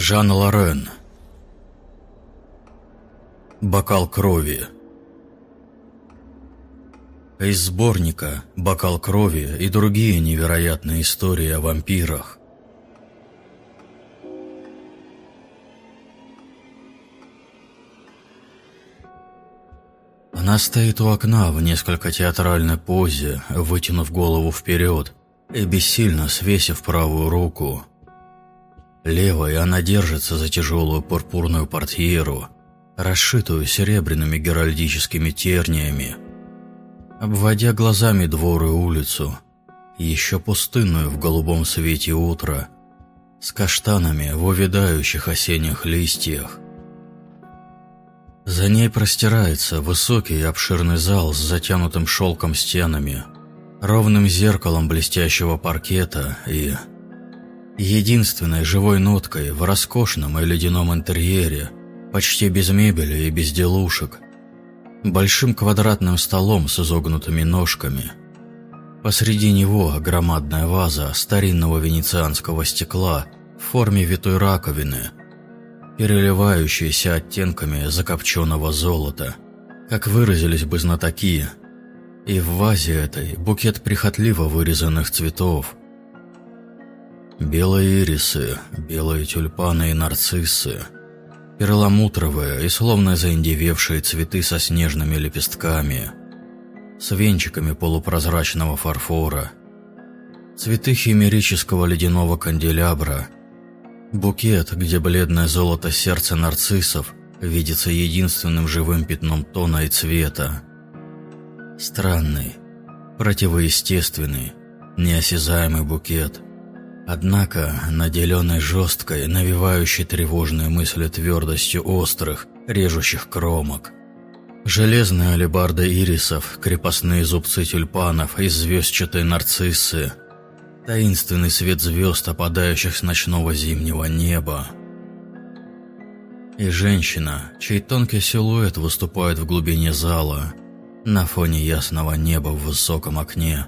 Жан Лорен. Бокал крови. Из сборника «Бокал крови» и другие невероятные истории о вампирах. Она стоит у окна в несколько театральной позе, вытянув голову вперед и бессильно свесив правую руку. Левой она держится за тяжелую пурпурную портьеру, расшитую серебряными геральдическими терниями. Обводя глазами двор и улицу, еще пустынную в голубом свете утра, с каштанами в увядающих осенних листьях. За ней простирается высокий обширный зал с затянутым шелком стенами, ровным зеркалом блестящего паркета и единственной живой ноткой в роскошном и ледяном интерьере, почти без мебели и безделушек, большим квадратным столом с изогнутыми ножками. Посреди него громадная ваза старинного венецианского стекла в форме витой раковины, переливающаяся оттенками закопченного золота, как выразились бы знатоки, и в вазе этой букет прихотливо вырезанных цветов, Белые ирисы, белые тюльпаны и нарциссы, перламутровые и словно заиндевевшие цветы со снежными лепестками, с венчиками полупрозрачного фарфора, цветы химерического ледяного канделябра, букет, где бледное золото сердца нарциссов видится единственным живым пятном тона и цвета. Странный, противоестественный, неосязаемый букет – Однако, наделенный жесткой, навевающей тревожные мысли твердостью острых, режущих кромок. Железные алебарды ирисов, крепостные зубцы тюльпанов и звездчатые нарциссы. Таинственный свет звезд, опадающих с ночного зимнего неба. И женщина, чей тонкий силуэт выступает в глубине зала, на фоне ясного неба в высоком окне,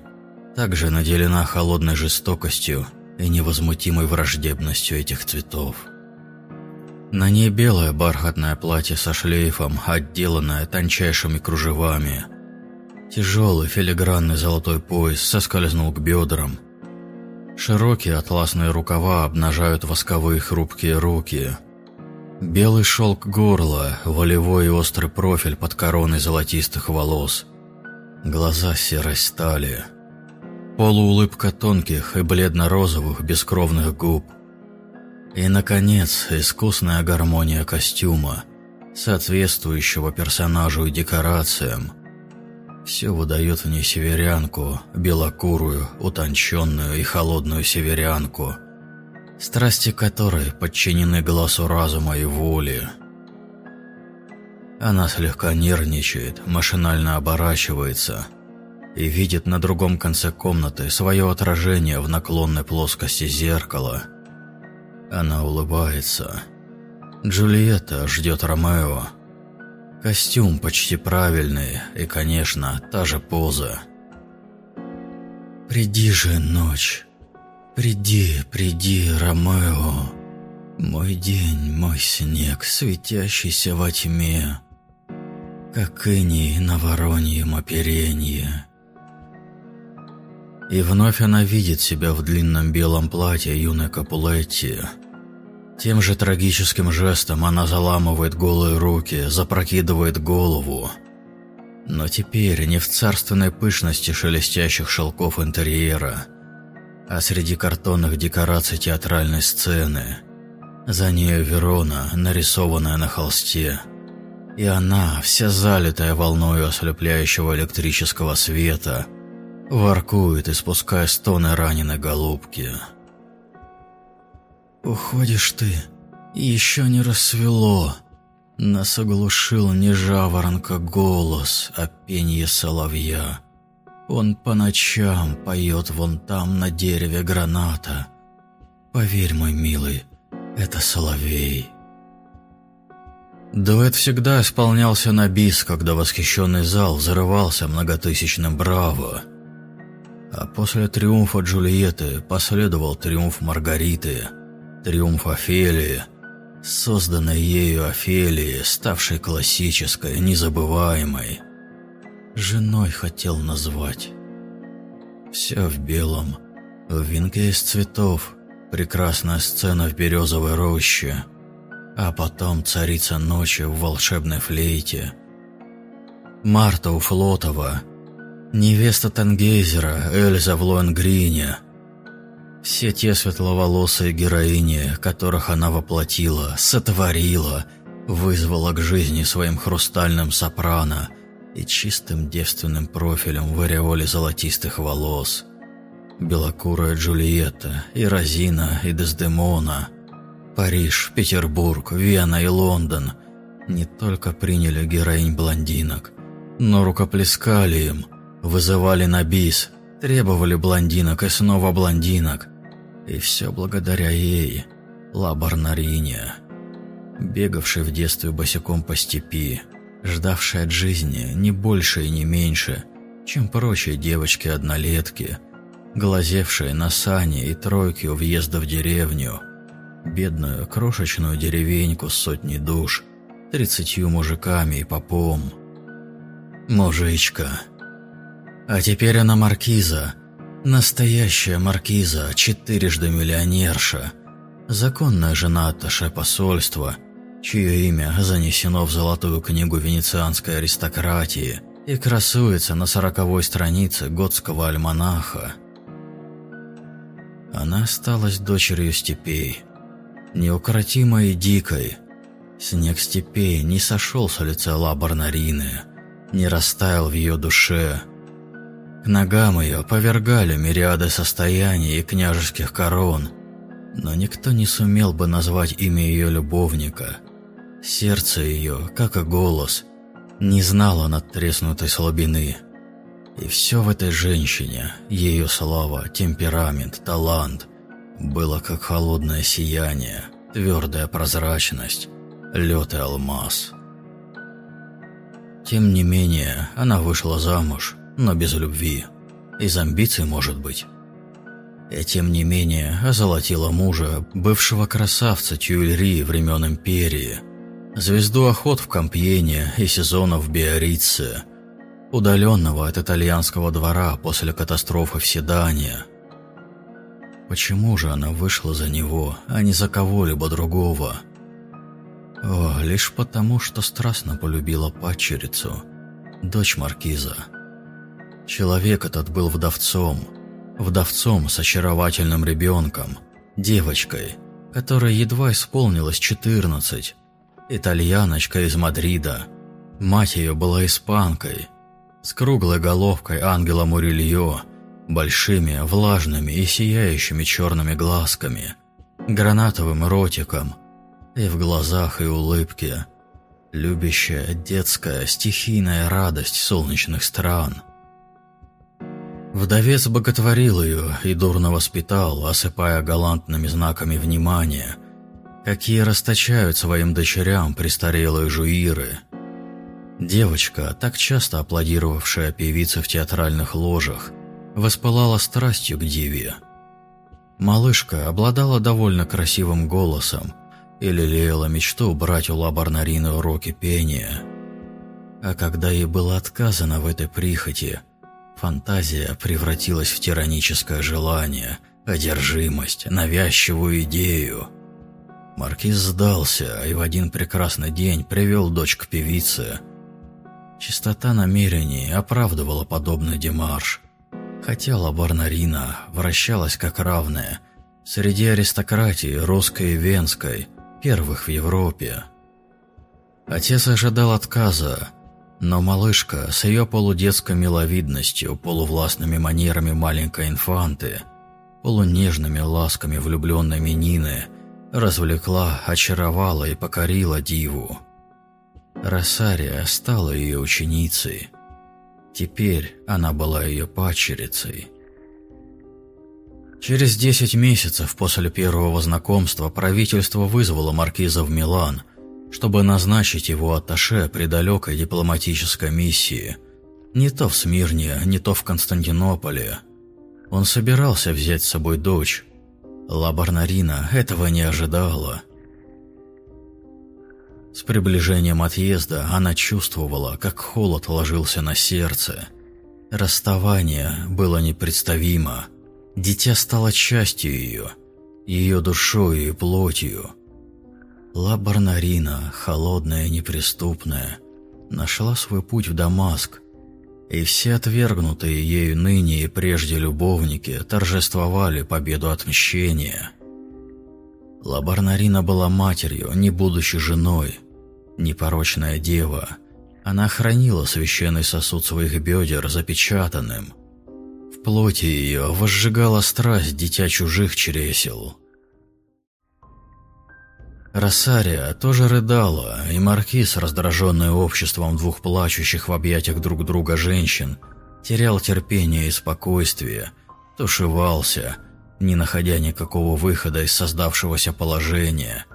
также наделена холодной жестокостью и невозмутимой враждебностью этих цветов. На ней белое бархатное платье со шлейфом, отделанное тончайшими кружевами. Тяжелый филигранный золотой пояс соскользнул к бедрам. Широкие атласные рукава обнажают восковые хрупкие руки. Белый шелк горла, волевой и острый профиль под короной золотистых волос. Глаза серой стали – полуулыбка тонких и бледно-розовых бескровных губ. И, наконец, искусная гармония костюма, соответствующего персонажу и декорациям. Все выдает в ней северянку, белокурую, утонченную и холодную северянку, страсти которой подчинены голосу разума и воли. Она слегка нервничает, машинально оборачивается – и видит на другом конце комнаты свое отражение в наклонной плоскости зеркала. Она улыбается. Джульетта ждет Ромео. Костюм почти правильный и, конечно, та же поза. «Приди же, ночь, приди, приди, Ромео, мой день, мой снег, светящийся во тьме, как иней на вороньем оперенье». И вновь она видит себя в длинном белом платье юной Капулетти. Тем же трагическим жестом она заламывает голые руки, запрокидывает голову. Но теперь не в царственной пышности шелестящих шелков интерьера, а среди картонных декораций театральной сцены. За нею Верона, нарисованная на холсте. И она, вся залитая волною ослепляющего электрического света – Воркует, испуская стоны раненой голубки. «Уходишь ты, еще не рассвело. Нас оглушил не жаворонка голос, а пенье соловья. Он по ночам поет вон там на дереве граната. Поверь, мой милый, это соловей». Дуэт всегда исполнялся на бис, когда восхищенный зал взрывался многотысячным «Браво!» А после триумфа Джульетты последовал триумф Маргариты, триумф Офелии созданной ею Офелии, ставшей классической, незабываемой. Женой хотел назвать. Все в белом, в венке из цветов, прекрасная сцена в березовой роще, а потом царица ночи в волшебной флейте. Марта Уфлотова, невеста Тангейзера Эльза в Лоенгрине – все те светловолосые героини, которых она воплотила, сотворила, вызвала к жизни своим хрустальным сопрано и чистым девственным профилем в ореоле золотистых волос. Белокурая Джульетта, и Розина, и Дездемона, Париж, Петербург, Вена и Лондон. Не только приняли героинь-блондинок, но рукоплескали им, вызывали на бис, требовали блондинок и снова блондинок, и все благодаря ей, Лабарнарине, бегавшей в детстве босиком по степи, ждавшей от жизни не больше и не меньше, чем прочие девочки-однолетки, глазевшие на сани и тройки у въезда в деревню, бедную крошечную деревеньку с сотней душ, тридцатью мужиками и попом. Мужичка. А теперь она маркиза, Настоящая маркиза, четырежды миллионерша, законная жена атташе посольства, чье имя занесено в золотую книгу венецианской аристократии и красуется на сороковой странице готского альманаха. Она осталась дочерью степей, неукротимой и дикой. Снег степей не сошел с лица Лабарнарины, не растаял в ее душе – к ногам ее повергали мириады состояний и княжеских корон, но никто не сумел бы назвать имя ее любовника. Сердце ее, как и голос, не знало надтреснутой слабины. И все в этой женщине, ее слава, темперамент, талант, было как холодное сияние, твердая прозрачность, лед и алмаз. Тем не менее, она вышла замуж, но без любви. Из амбиций, может быть. И тем не менее озолотила мужа, бывшего красавца Тюильри времен Империи, звезду охот в Кампьене и сезонов в Биорице, удаленного от итальянского двора после катастрофы в Седане. Почему же она вышла за него, а не за кого-либо другого? О, лишь потому, что страстно полюбила падчерицу, дочь маркиза. Человек этот был вдовцом. Вдовцом с очаровательным ребенком, девочкой, которой едва исполнилось 14. Итальяночка из Мадрида. Мать ее была испанкой, с круглой головкой ангела Мурильо, большими, влажными и сияющими черными глазками, гранатовым ротиком и в глазах и улыбке. Любящая, детская, стихийная радость солнечных стран – Вдовец боготворил ее и дурно воспитал, осыпая галантными знаками внимания, какие расточают своим дочерям престарелые жуиры. Девочка, так часто аплодировавшая певице в театральных ложах, воспылала страстью к диве. Малышка обладала довольно красивым голосом и лелеяла мечту брать у Лабарнарины уроки пения. А когда ей было отказано в этой прихоти – Фантазия превратилась в тираническое желание, одержимость, навязчивую идею. Маркиз сдался и в один прекрасный день привел дочь к певице. Чистота намерений оправдывала подобный демарш. Хотя Лабарнарина вращалась как равная среди аристократии русской и венской, первых в Европе. Отец ожидал отказа, но малышка с ее полудетской миловидностью, полувластными манерами маленькой инфанты, полунежными ласками влюбленной Нины развлекла, очаровала и покорила диву. Росария стала ее ученицей. Теперь она была ее падчерицей. Через десять месяцев после первого знакомства правительство вызвало маркиза в Милан – чтобы назначить его атташе при далекой дипломатической миссии. Не то в Смирне, не то в Константинополе. Он собирался взять с собой дочь. Лабарнарина этого не ожидала. С приближением отъезда она чувствовала, как холод ложился на сердце. Расставание было непредставимо. Дитя стало частью ее, ее душой и плотью. Ла Барнарина, холодная и неприступная, нашла свой путь в Дамаск, и все отвергнутые ею ныне и прежде любовники торжествовали победу отмщения. Лабарнарина была матерью, не будучи женой, непорочная дева. Она хранила священный сосуд своих бедер запечатанным. В плоти ее возжигала страсть дитя чужих чресел. Росария тоже рыдала, и Маркиз, раздраженный обществом двух плачущих в объятиях друг друга женщин, терял терпение и спокойствие, тушевался, не находя никакого выхода из создавшегося положения,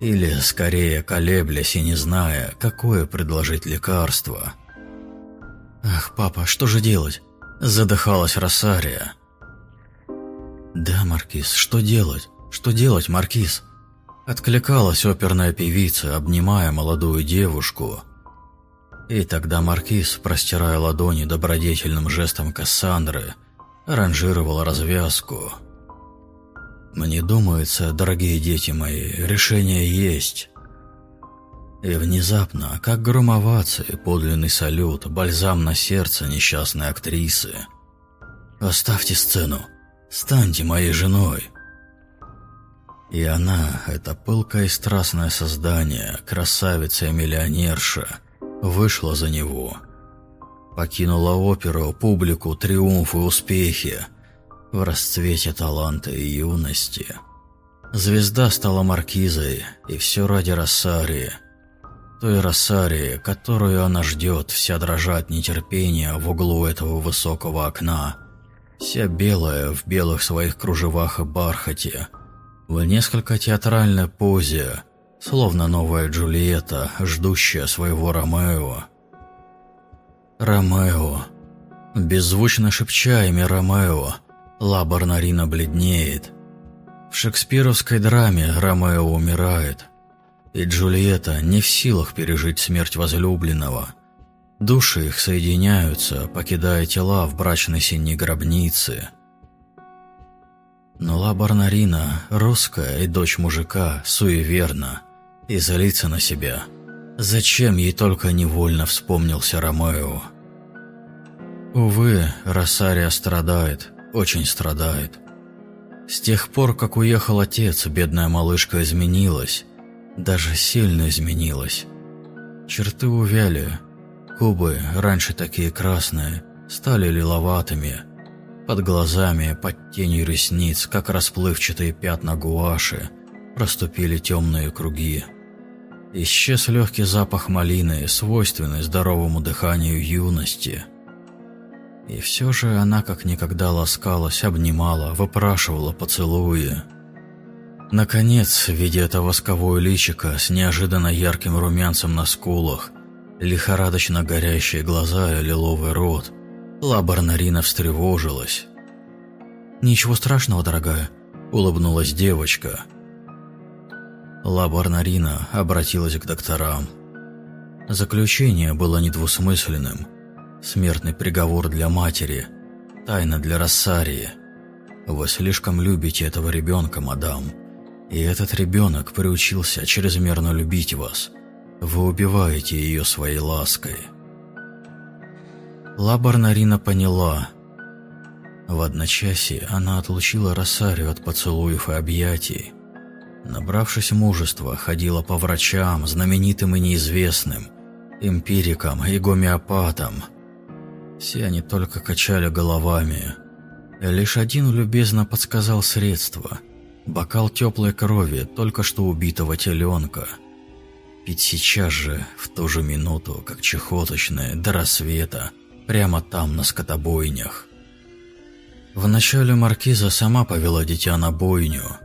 или, скорее, колеблясь и не зная, какое предложить лекарство. «Ах, папа, что же делать?» – задыхалась Росария. «Да, Маркиз, что делать? Что делать, Маркиз?» Откликалась оперная певица, обнимая молодую девушку. И тогда маркиз, простирая ладони добродетельным жестом Кассандры, аранжировал развязку. «Мне думается, дорогие дети мои, решение есть». И внезапно, как гром овации, подлинный салют, бальзам на сердце несчастной актрисы. «Оставьте сцену, станьте моей женой». И она, это пылкое и страстное создание, красавица и миллионерша, вышла за него. Покинула оперу, публику, триумфы, успехи в расцвете таланта и юности. Звезда стала маркизой, и все ради Рассарии. Той Рассарии, которую она ждет, вся дрожа от нетерпения в углу этого высокого окна. Вся белая в белых своих кружевах и бархате – в несколько театральной позе, словно новая Джульетта, ждущая своего Ромео. Ромео. Беззвучно шепча имя Ромео, Ла Барнарина бледнеет. В шекспировской драме Ромео умирает, и Джульетта не в силах пережить смерть возлюбленного. Души их соединяются, покидая тела в брачной синей гробнице – но Ла Барнарина, русская и дочь мужика, суеверна и злится на себя. Зачем ей только невольно вспомнился Ромео? Увы, Росария страдает, очень страдает. С тех пор, как уехал отец, бедная малышка изменилась, даже сильно изменилась. Черты увяли, губы, раньше такие красные, стали лиловатыми – под глазами, под тенью ресниц, как расплывчатые пятна гуаши, проступили темные круги. Исчез легкий запах малины, свойственный здоровому дыханию юности. И все же она как никогда ласкалась, обнимала, выпрашивала поцелуи. Наконец, видя это восковое личико с неожиданно ярким румянцем на скулах, лихорадочно горящие глаза и лиловый рот – Лабарнарина встревожилась. «Ничего страшного, дорогая», — улыбнулась девочка. Лабарнарина обратилась к докторам. Заключение было недвусмысленным. Смертный приговор для матери, тайна для Рассарии. Вы слишком любите этого ребенка, мадам. И этот ребенок приучился чрезмерно любить вас. Вы убиваете ее своей лаской. Лабарнарина поняла. В одночасье она отлучила Росарию от поцелуев и объятий. Набравшись мужества, ходила по врачам, знаменитым и неизвестным, эмпирикам и гомеопатам. Все они только качали головами. Лишь один любезно подсказал средство – бокал теплой крови только что убитого теленка. Пить сейчас же, в ту же минуту, как чехоточное, до рассвета – Прямо там, на скотобойнях. Вначале маркиза сама повела дитя на бойню,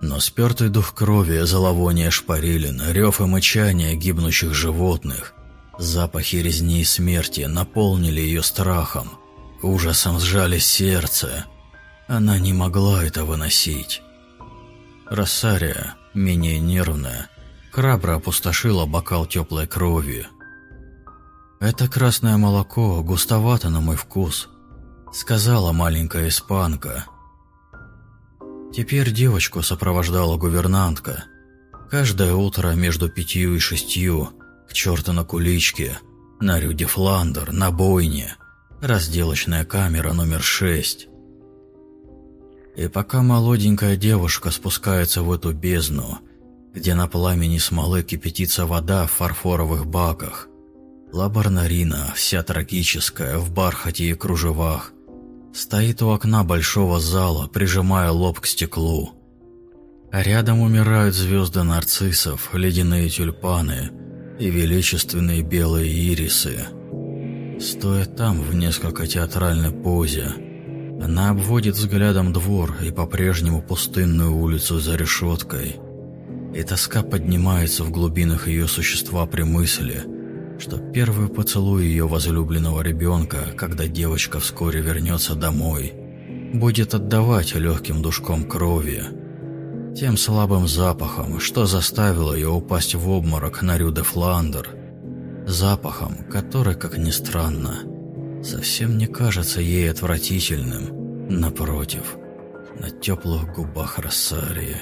но спертый дух крови, зловоние шпарилин, рев и мычание гибнущих животных, запахи резни и смерти наполнили ее страхом, ужасом сжали сердце. Она не могла это выносить. Рассария, менее нервная, храбро опустошила бокал теплой крови. «Это красное молоко густовато на мой вкус», — сказала маленькая испанка. Теперь девочку сопровождала гувернантка. Каждое утро между пятью и шестью, к черту на куличке, на Рюде Фландер, на бойне, разделочная камера номер шесть. И пока молоденькая девушка спускается в эту бездну, где на пламени смолы кипятится вода в фарфоровых баках, Лабарнарина, вся трагическая, в бархате и кружевах, стоит у окна большого зала, прижимая лоб к стеклу. Рядом умирают звезды нарциссов, ледяные тюльпаны и величественные белые ирисы. Стоя там в несколько театральной позе, она обводит взглядом двор и по-прежнему пустынную улицу за решеткой. И тоска поднимается в глубинах ее существа при мысли, что первый поцелуй ее возлюбленного ребенка, когда девочка вскоре вернется домой, будет отдавать легким душком крови, тем слабым запахом, что заставило ее упасть в обморок на Рюде Фландер, запахом, который, как ни странно, совсем не кажется ей отвратительным, напротив, на теплых губах Рассарии.